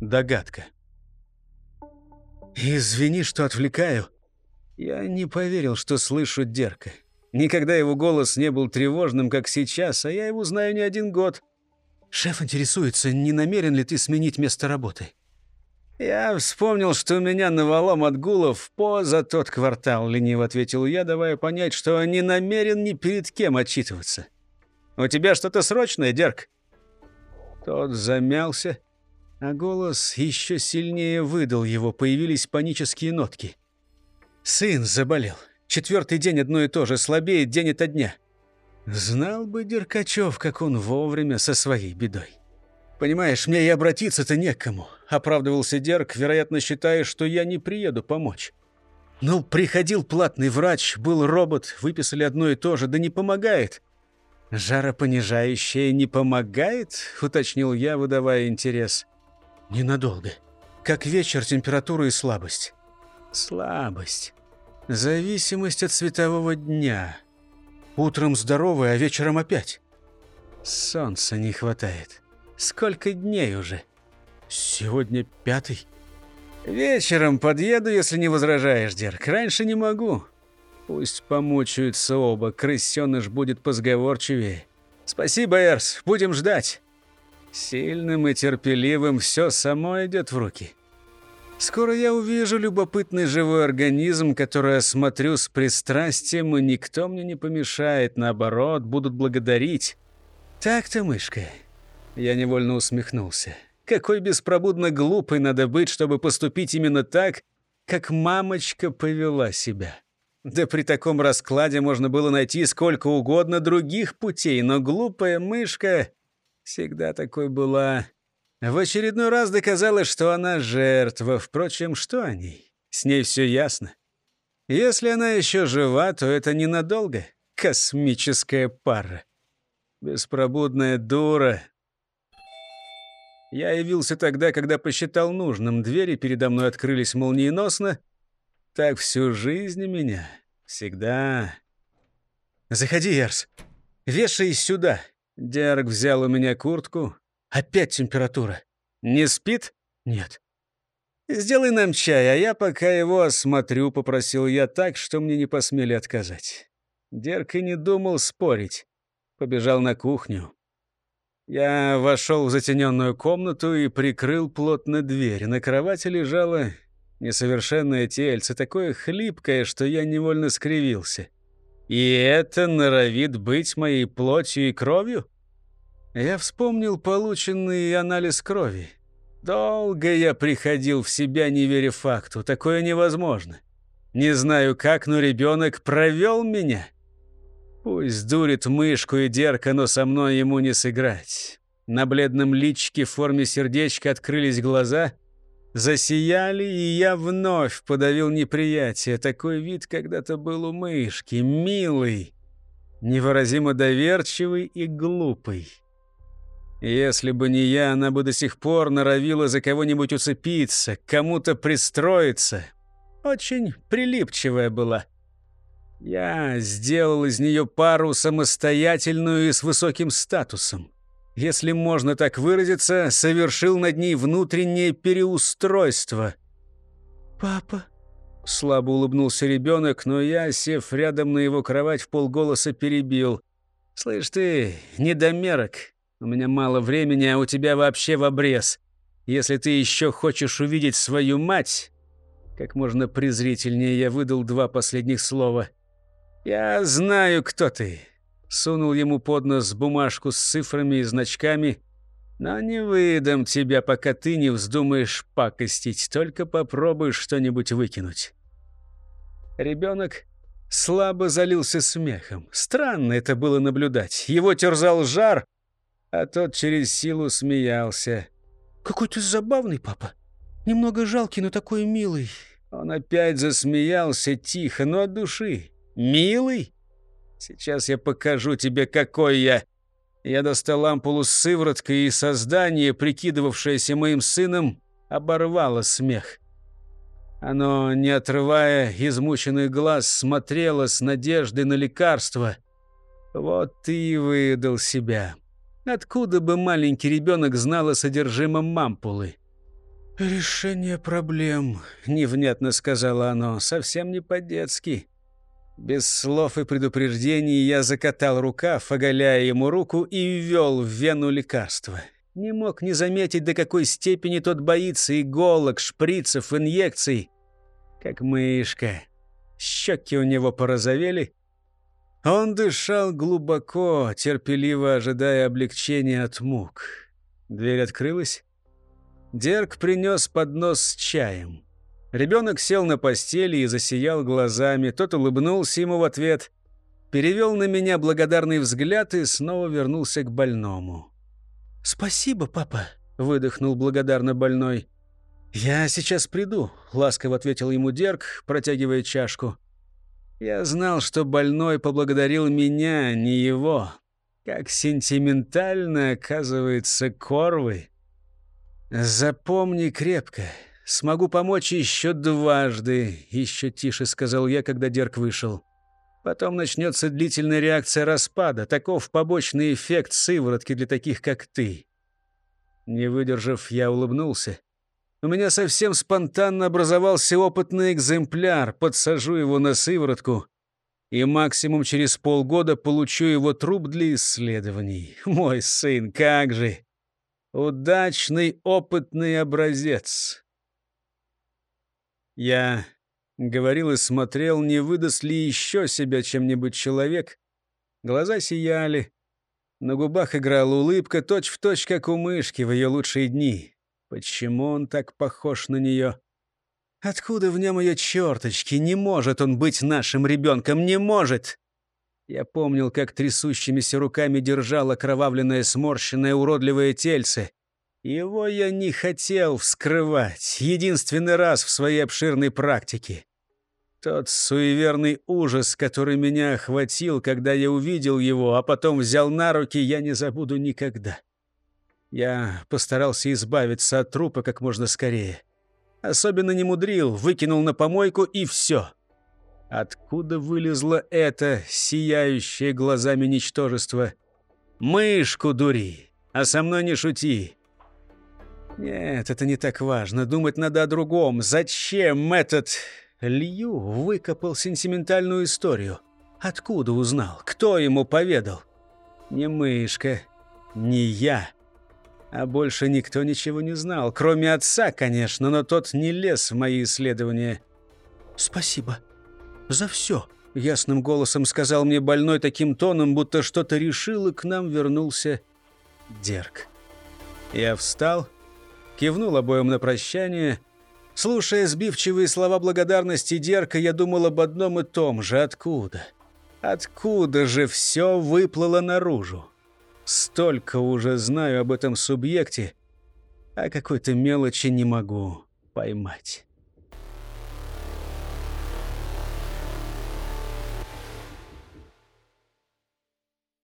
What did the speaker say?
Догадка. «Извини, что отвлекаю. Я не поверил, что слышу Дерка. Никогда его голос не был тревожным, как сейчас, а я его знаю не один год. Шеф интересуется, не намерен ли ты сменить место работы?» «Я вспомнил, что у меня навалом отгулов поза тот квартал», — лениво ответил я, давая понять, что не намерен ни перед кем отчитываться. «У тебя что-то срочное, Дерк?» Тот замялся, а голос еще сильнее выдал его, появились панические нотки. «Сын заболел. Четвертый день одно и то же, слабеет день ото дня». Знал бы Деркачев, как он вовремя со своей бедой. «Понимаешь, мне и обратиться-то некому», — оправдывался Дерк, вероятно, считая, что я не приеду помочь. «Ну, приходил платный врач, был робот, выписали одно и то же, да не помогает». «Жаропонижающее не помогает?» — уточнил я, выдавая интерес. «Ненадолго. Как вечер, температура и слабость». «Слабость. Зависимость от светового дня. Утром здоровый, а вечером опять. Солнца не хватает». Сколько дней уже? Сегодня пятый. Вечером подъеду, если не возражаешь, Дерк. Раньше не могу. Пусть помучаются оба, крысеныш будет позговорчивее. Спасибо, Эрс, будем ждать. Сильным и терпеливым все само идет в руки. Скоро я увижу любопытный живой организм, который осмотрю с пристрастием, и никто мне не помешает, наоборот, будут благодарить. Так-то, мышка, я невольно усмехнулся. Какой беспробудно глупый надо быть, чтобы поступить именно так, как мамочка повела себя. Да при таком раскладе можно было найти сколько угодно других путей, но глупая мышка всегда такой была. В очередной раз доказала, что она жертва. Впрочем, что о ней? С ней все ясно. Если она еще жива, то это ненадолго. Космическая пара. Беспробудная дура, я явился тогда, когда посчитал нужным. Двери передо мной открылись молниеносно. Так всю жизнь меня. Всегда. «Заходи, Эрс. Вешай сюда». Дерг взял у меня куртку. «Опять температура. Не спит?» «Нет». «Сделай нам чай, а я пока его осмотрю», — попросил я так, что мне не посмели отказать. Дерг и не думал спорить. Побежал на кухню. Я вошел в затененную комнату и прикрыл плотно дверь. На кровати лежало несовершенное тельце, такое хлипкое, что я невольно скривился. И это норовит быть моей плотью и кровью? Я вспомнил полученный анализ крови. Долго я приходил в себя, не веря факту. Такое невозможно. Не знаю как, но ребенок провел меня. Пусть дурит мышку и дерка, но со мной ему не сыграть. На бледном личике в форме сердечка открылись глаза, засияли, и я вновь подавил неприятие. Такой вид когда-то был у мышки, милый, невыразимо доверчивый и глупый. Если бы не я, она бы до сих пор норовила за кого-нибудь уцепиться, кому-то пристроиться. Очень прилипчивая была. Я сделал из нее пару самостоятельную и с высоким статусом. Если можно так выразиться, совершил над ней внутреннее переустройство. «Папа?» — слабо улыбнулся ребенок, но я, сев рядом на его кровать, в полголоса перебил. «Слышь ты, недомерок, у меня мало времени, а у тебя вообще в обрез. Если ты еще хочешь увидеть свою мать...» Как можно презрительнее я выдал два последних слова — «Я знаю, кто ты». Сунул ему под нос бумажку с цифрами и значками. «Но не выдам тебя, пока ты не вздумаешь пакостить. Только попробуй что-нибудь выкинуть». Ребенок слабо залился смехом. Странно это было наблюдать. Его терзал жар, а тот через силу смеялся. «Какой ты забавный, папа. Немного жалкий, но такой милый». Он опять засмеялся тихо, но от души. «Милый? Сейчас я покажу тебе, какой я!» Я достал ампулу с сывороткой, и создание, прикидывавшееся моим сыном, оборвало смех. Оно, не отрывая измученный глаз, смотрело с надеждой на лекарство. Вот ты и выдал себя. Откуда бы маленький ребенок знал о содержимом ампулы? «Решение проблем», — невнятно сказала оно, совсем не по-детски. Без слов и предупреждений я закатал рукав, оголяя ему руку и ввел в вену лекарство. Не мог не заметить, до какой степени тот боится иголок, шприцев, инъекций. Как мышка. Щеки у него порозовели. Он дышал глубоко, терпеливо ожидая облегчения от мук. Дверь открылась. Дерг принес поднос с чаем. Ребенок сел на постели и засиял глазами. Тот улыбнулся ему в ответ, перевел на меня благодарный взгляд и снова вернулся к больному. «Спасибо, папа», — выдохнул благодарно больной. «Я сейчас приду», — ласково ответил ему Дерг, протягивая чашку. Я знал, что больной поблагодарил меня, не его. Как сентиментально, оказывается, Корвы. «Запомни крепко. Смогу помочь еще дважды», — еще тише сказал я, когда Дерг вышел. «Потом начнется длительная реакция распада. Таков побочный эффект сыворотки для таких, как ты». Не выдержав, я улыбнулся. У меня совсем спонтанно образовался опытный экземпляр. Подсажу его на сыворотку, и максимум через полгода получу его труп для исследований. Мой сын, как же! Удачный опытный образец. Я говорил и смотрел, не выдаст ли еще себя чем-нибудь человек. Глаза сияли. На губах играла улыбка, точь-в-точь, точь, как у мышки в ее лучшие дни. Почему он так похож на нее? Откуда в нем ее черточки? Не может он быть нашим ребенком, не может! Я помнил, как трясущимися руками держал окровавленное, сморщенное, уродливое тельце. Его я не хотел вскрывать, единственный раз в своей обширной практике. Тот суеверный ужас, который меня охватил, когда я увидел его, а потом взял на руки, я не забуду никогда. Я постарался избавиться от трупа как можно скорее. Особенно не мудрил, выкинул на помойку и все. Откуда вылезло это сияющее глазами ничтожество? Мышку дури, а со мной не шути. Нет, это не так важно. Думать надо о другом. Зачем этот... Лью выкопал сентиментальную историю. Откуда узнал? Кто ему поведал? Не мышка, не я. А больше никто ничего не знал. Кроме отца, конечно, но тот не лез в мои исследования. «Спасибо за все», — ясным голосом сказал мне больной таким тоном, будто что-то решил, и к нам вернулся Дерг. Я встал, кивнул обоим на прощание. Слушая сбивчивые слова благодарности Дерка, я думал об одном и том же. Откуда? Откуда же все выплыло наружу? Столько уже знаю об этом субъекте, а какой-то мелочи не могу поймать.